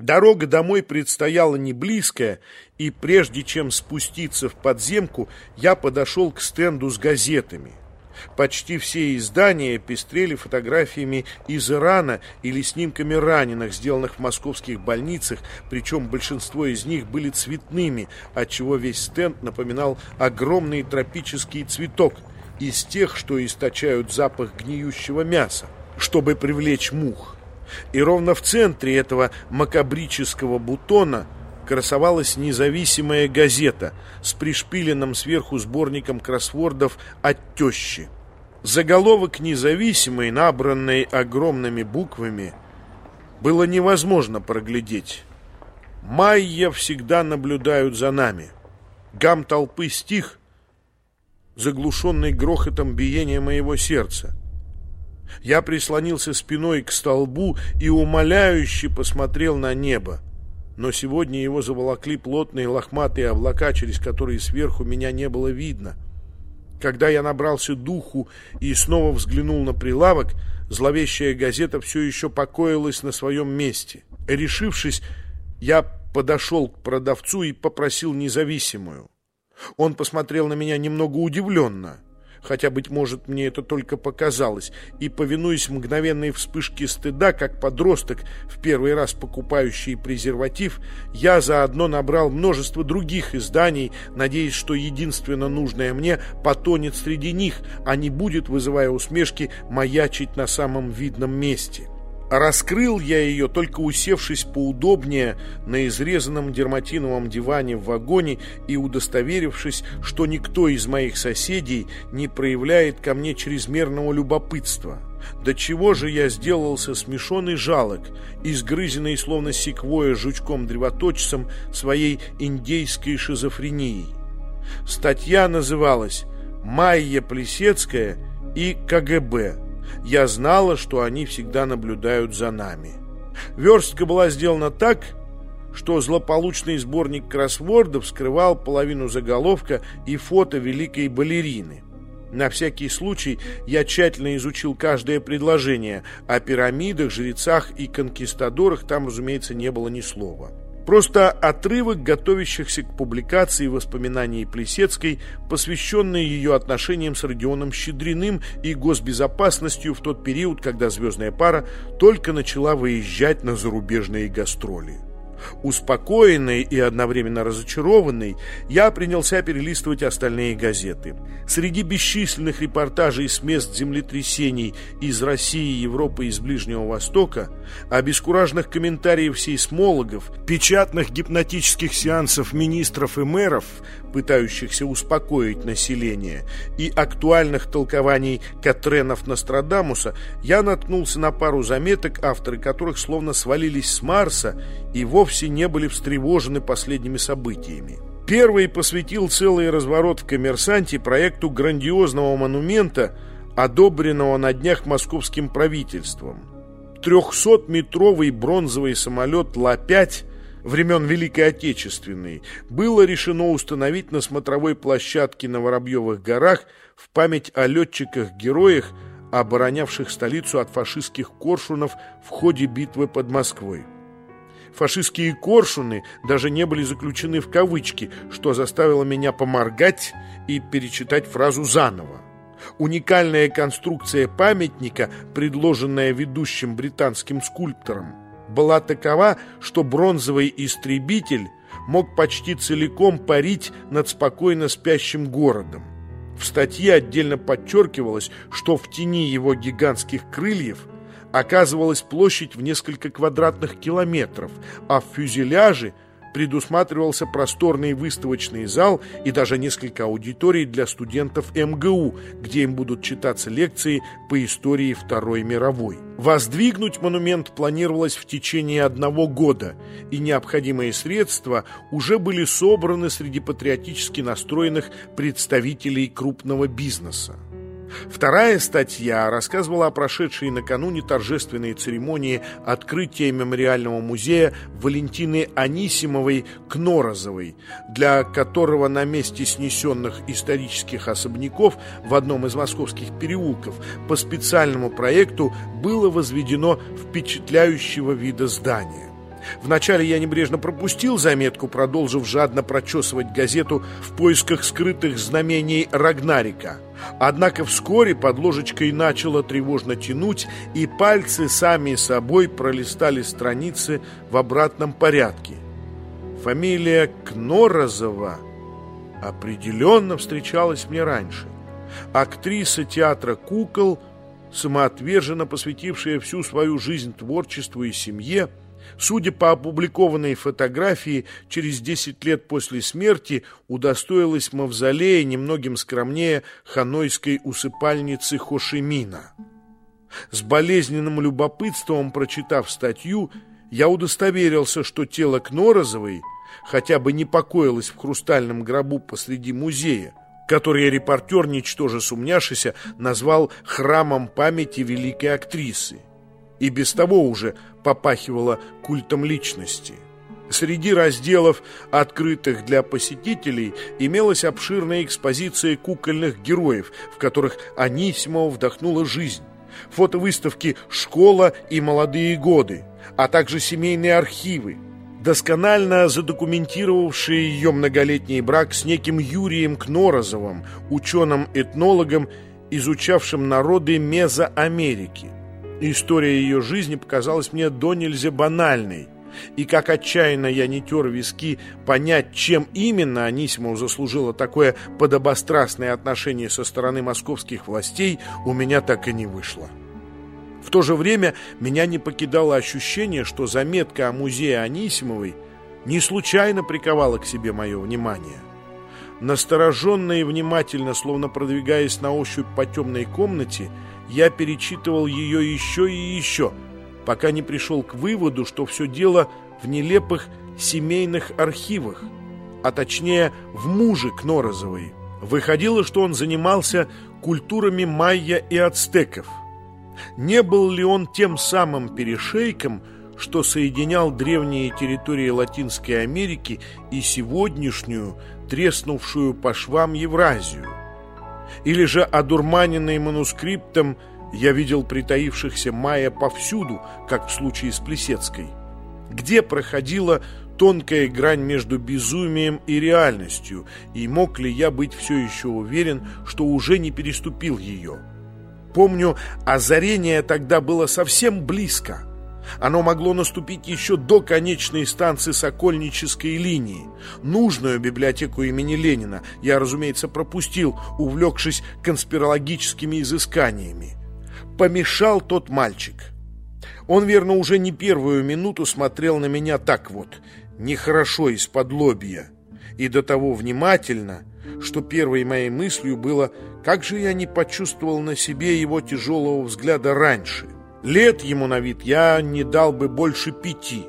Дорога домой предстояла не близкая, и прежде чем спуститься в подземку, я подошел к стенду с газетами. Почти все издания пестрели фотографиями из Ирана или снимками раненых, сделанных в московских больницах, причем большинство из них были цветными, отчего весь стенд напоминал огромный тропический цветок из тех, что источают запах гниющего мяса, чтобы привлечь мух. И ровно в центре этого макабрического бутона красовалась независимая газета с пришпиленным сверху сборником кроссвордов от тещи. Заголовок независимый, набранный огромными буквами, было невозможно проглядеть. Майя всегда наблюдают за нами. Гам толпы стих, заглушенный грохотом биения моего сердца. Я прислонился спиной к столбу и умоляюще посмотрел на небо. Но сегодня его заволокли плотные лохматые облака, через которые сверху меня не было видно. Когда я набрался духу и снова взглянул на прилавок, зловещая газета все еще покоилась на своем месте. Решившись, я подошел к продавцу и попросил независимую. Он посмотрел на меня немного удивленно — хотя, быть может, мне это только показалось, и, повинуясь мгновенной вспышке стыда, как подросток, в первый раз покупающий презерватив, я заодно набрал множество других изданий, надеясь, что единственно нужное мне потонет среди них, а не будет, вызывая усмешки, маячить на самом видном месте. Раскрыл я ее, только усевшись поудобнее на изрезанном дерматиновом диване в вагоне и удостоверившись, что никто из моих соседей не проявляет ко мне чрезмерного любопытства. До чего же я сделался смешон и жалок, изгрызенный словно секвоя жучком-древоточцем своей индейской шизофренией. Статья называлась «Майя Плесецкая и КГБ» я знала, что они всегда наблюдают за нами. Верстка была сделана так, что злополучный сборник кроссвордов скрывал половину заголовка и фото великой балерины. На всякий случай я тщательно изучил каждое предложение. О пирамидах, жрецах и конкистадорах там, разумеется, не было ни слова. Просто отрывок готовящихся к публикации воспоминаний Плесецкой, посвященные ее отношениям с Родионом Щедриным и госбезопасностью в тот период, когда «Звездная пара» только начала выезжать на зарубежные гастроли. Успокоенный и одновременно разочарованный, я принялся перелистывать остальные газеты. Среди бесчисленных репортажей с мест землетрясений из России, Европы и из Ближнего Востока, обескураженных комментариев сейсмологов, печатных гипнотических сеансов министров и мэров, пытающихся успокоить население, и актуальных толкований Катренов Нострадамуса, я наткнулся на пару заметок, авторы которых словно свалились с Марса и вовсе не были встревожены последними событиями. Первый посвятил целый разворот в «Коммерсанте» проекту грандиозного монумента, одобренного на днях московским правительством. 300-метровый бронзовый самолет Ла-5 времен Великой Отечественной было решено установить на смотровой площадке на Воробьевых горах в память о летчиках-героях, оборонявших столицу от фашистских коршунов в ходе битвы под Москвой. Фашистские коршуны даже не были заключены в кавычки, что заставило меня поморгать и перечитать фразу заново. Уникальная конструкция памятника, предложенная ведущим британским скульптором, была такова, что бронзовый истребитель мог почти целиком парить над спокойно спящим городом. В статье отдельно подчеркивалось, что в тени его гигантских крыльев оказывалась площадь в несколько квадратных километров, а в фюзеляже – предусматривался просторный выставочный зал и даже несколько аудиторий для студентов МГУ, где им будут читаться лекции по истории Второй мировой. Воздвигнуть монумент планировалось в течение одного года, и необходимые средства уже были собраны среди патриотически настроенных представителей крупного бизнеса. Вторая статья рассказывала о прошедшей накануне торжественной церемонии открытия мемориального музея Валентины Анисимовой Кнорозовой, для которого на месте снесенных исторических особняков в одном из московских переулков по специальному проекту было возведено впечатляющего вида здание. Вначале я небрежно пропустил заметку, продолжив жадно прочесывать газету в поисках скрытых знамений Рагнарика. Однако вскоре под ложечкой начало тревожно тянуть, и пальцы сами собой пролистали страницы в обратном порядке. Фамилия Кнорозова определенно встречалась мне раньше. Актриса театра «Кукол», самоотверженно посвятившая всю свою жизнь творчеству и семье, судя по опубликованной фотографии, через 10 лет после смерти удостоилась мавзолея немногим скромнее ханойской усыпальницы Хошимина. С болезненным любопытством, прочитав статью, я удостоверился, что тело Кнорозовой хотя бы не покоилось в хрустальном гробу посреди музея, который репортер, ничтоже сумняшися, назвал «храмом памяти великой актрисы» и без того уже попахивало культом личности. Среди разделов, открытых для посетителей, имелась обширная экспозиция кукольных героев, в которых Анисимова вдохнула жизнь. Фотовыставки «Школа» и «Молодые годы», а также семейные архивы, досконально задокументировавшие ее многолетний брак с неким Юрием Кнорозовым, ученым-этнологом, изучавшим народы Мезоамерики. История ее жизни показалась мне до нельзя банальной. И как отчаянно я не тер виски понять, чем именно Анисимов заслужила такое подобострастное отношение со стороны московских властей, у меня так и не вышло. В то же время меня не покидало ощущение, что заметка о музее Анисимовой не случайно приковала к себе мое внимание. Настороженно и внимательно, словно продвигаясь на ощупь по темной комнате, я перечитывал ее еще и еще, пока не пришел к выводу, что все дело в нелепых семейных архивах, а точнее в муже Кнорозовой. Выходило, что он занимался культурами майя и ацтеков. Не был ли он тем самым перешейком, что соединял древние территории Латинской Америки и сегодняшнюю, треснувшую по швам Евразию? Или же одурманенный манускриптом я видел притаившихся майя повсюду, как в случае с Плесецкой. Где проходила тонкая грань между безумием и реальностью, и мог ли я быть все еще уверен, что уже не переступил ее? Помню, озарение тогда было совсем близко – оно могло наступить еще до конечной станции Сокольнической линии. Нужную библиотеку имени Ленина я, разумеется, пропустил, увлекшись конспирологическими изысканиями. Помешал тот мальчик. Он, верно, уже не первую минуту смотрел на меня так вот, нехорошо из-под лобья, и до того внимательно, что первой моей мыслью было, как же я не почувствовал на себе его тяжелого взгляда раньше – Лет ему на вид я не дал бы больше пяти,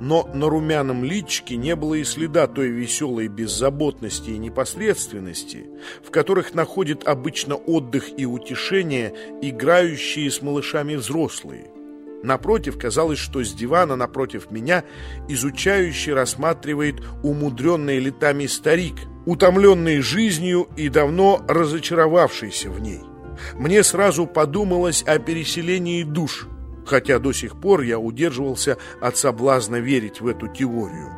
но на румяном личике не было и следа той веселой беззаботности и непосредственности, в которых находят обычно отдых и утешение играющие с малышами взрослые. Напротив, казалось, что с дивана напротив меня изучающий рассматривает умудренный летами старик, утомленный жизнью и давно разочаровавшийся в ней. Мне сразу подумалось о переселении душ, хотя до сих пор я удерживался от соблазна верить в эту теорию.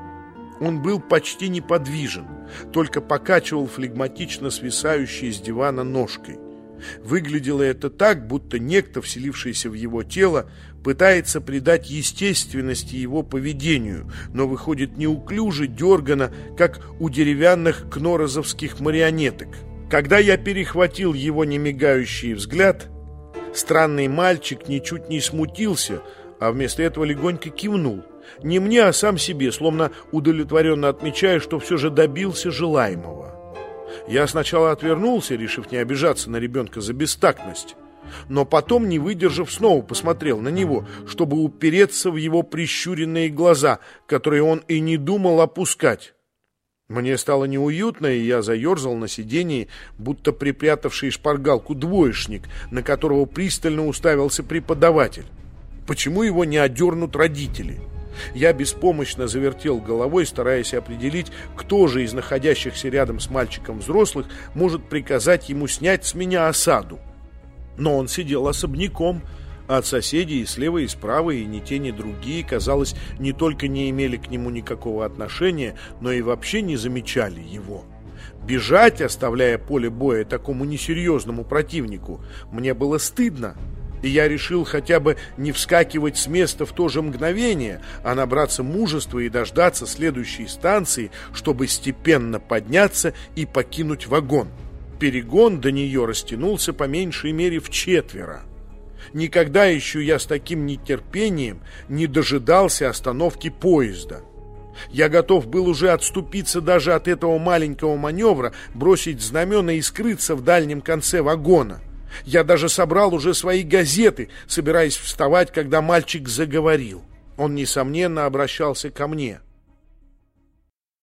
Он был почти неподвижен, только покачивал флегматично свисающей с дивана ножкой. Выглядело это так, будто некто, вселившийся в его тело, пытается придать естественности его поведению, но выходит неуклюже, дергано, как у деревянных кнорозовских марионеток. Когда я перехватил его немигающий взгляд, странный мальчик ничуть не смутился, а вместо этого легонько кивнул. Не мне, а сам себе, словно удовлетворенно отмечая, что все же добился желаемого. Я сначала отвернулся, решив не обижаться на ребенка за бестактность, но потом, не выдержав, снова посмотрел на него, чтобы упереться в его прищуренные глаза, которые он и не думал опускать. Мне стало неуютно, и я заерзал на сидении, будто припрятавший шпаргалку двоечник, на которого пристально уставился преподаватель. Почему его не одернут родители? Я беспомощно завертел головой, стараясь определить, кто же из находящихся рядом с мальчиком взрослых может приказать ему снять с меня осаду. Но он сидел особняком, От соседей и слева, и справа, и ни те, ни другие, казалось, не только не имели к нему никакого отношения, но и вообще не замечали его. Бежать, оставляя поле боя такому несерьезному противнику, мне было стыдно. И я решил хотя бы не вскакивать с места в то же мгновение, а набраться мужества и дождаться следующей станции, чтобы степенно подняться и покинуть вагон. Перегон до нее растянулся по меньшей мере в четверо. Никогда еще я с таким нетерпением не дожидался остановки поезда. Я готов был уже отступиться даже от этого маленького маневра, бросить знамена и скрыться в дальнем конце вагона. Я даже собрал уже свои газеты, собираясь вставать, когда мальчик заговорил. Он, несомненно, обращался ко мне.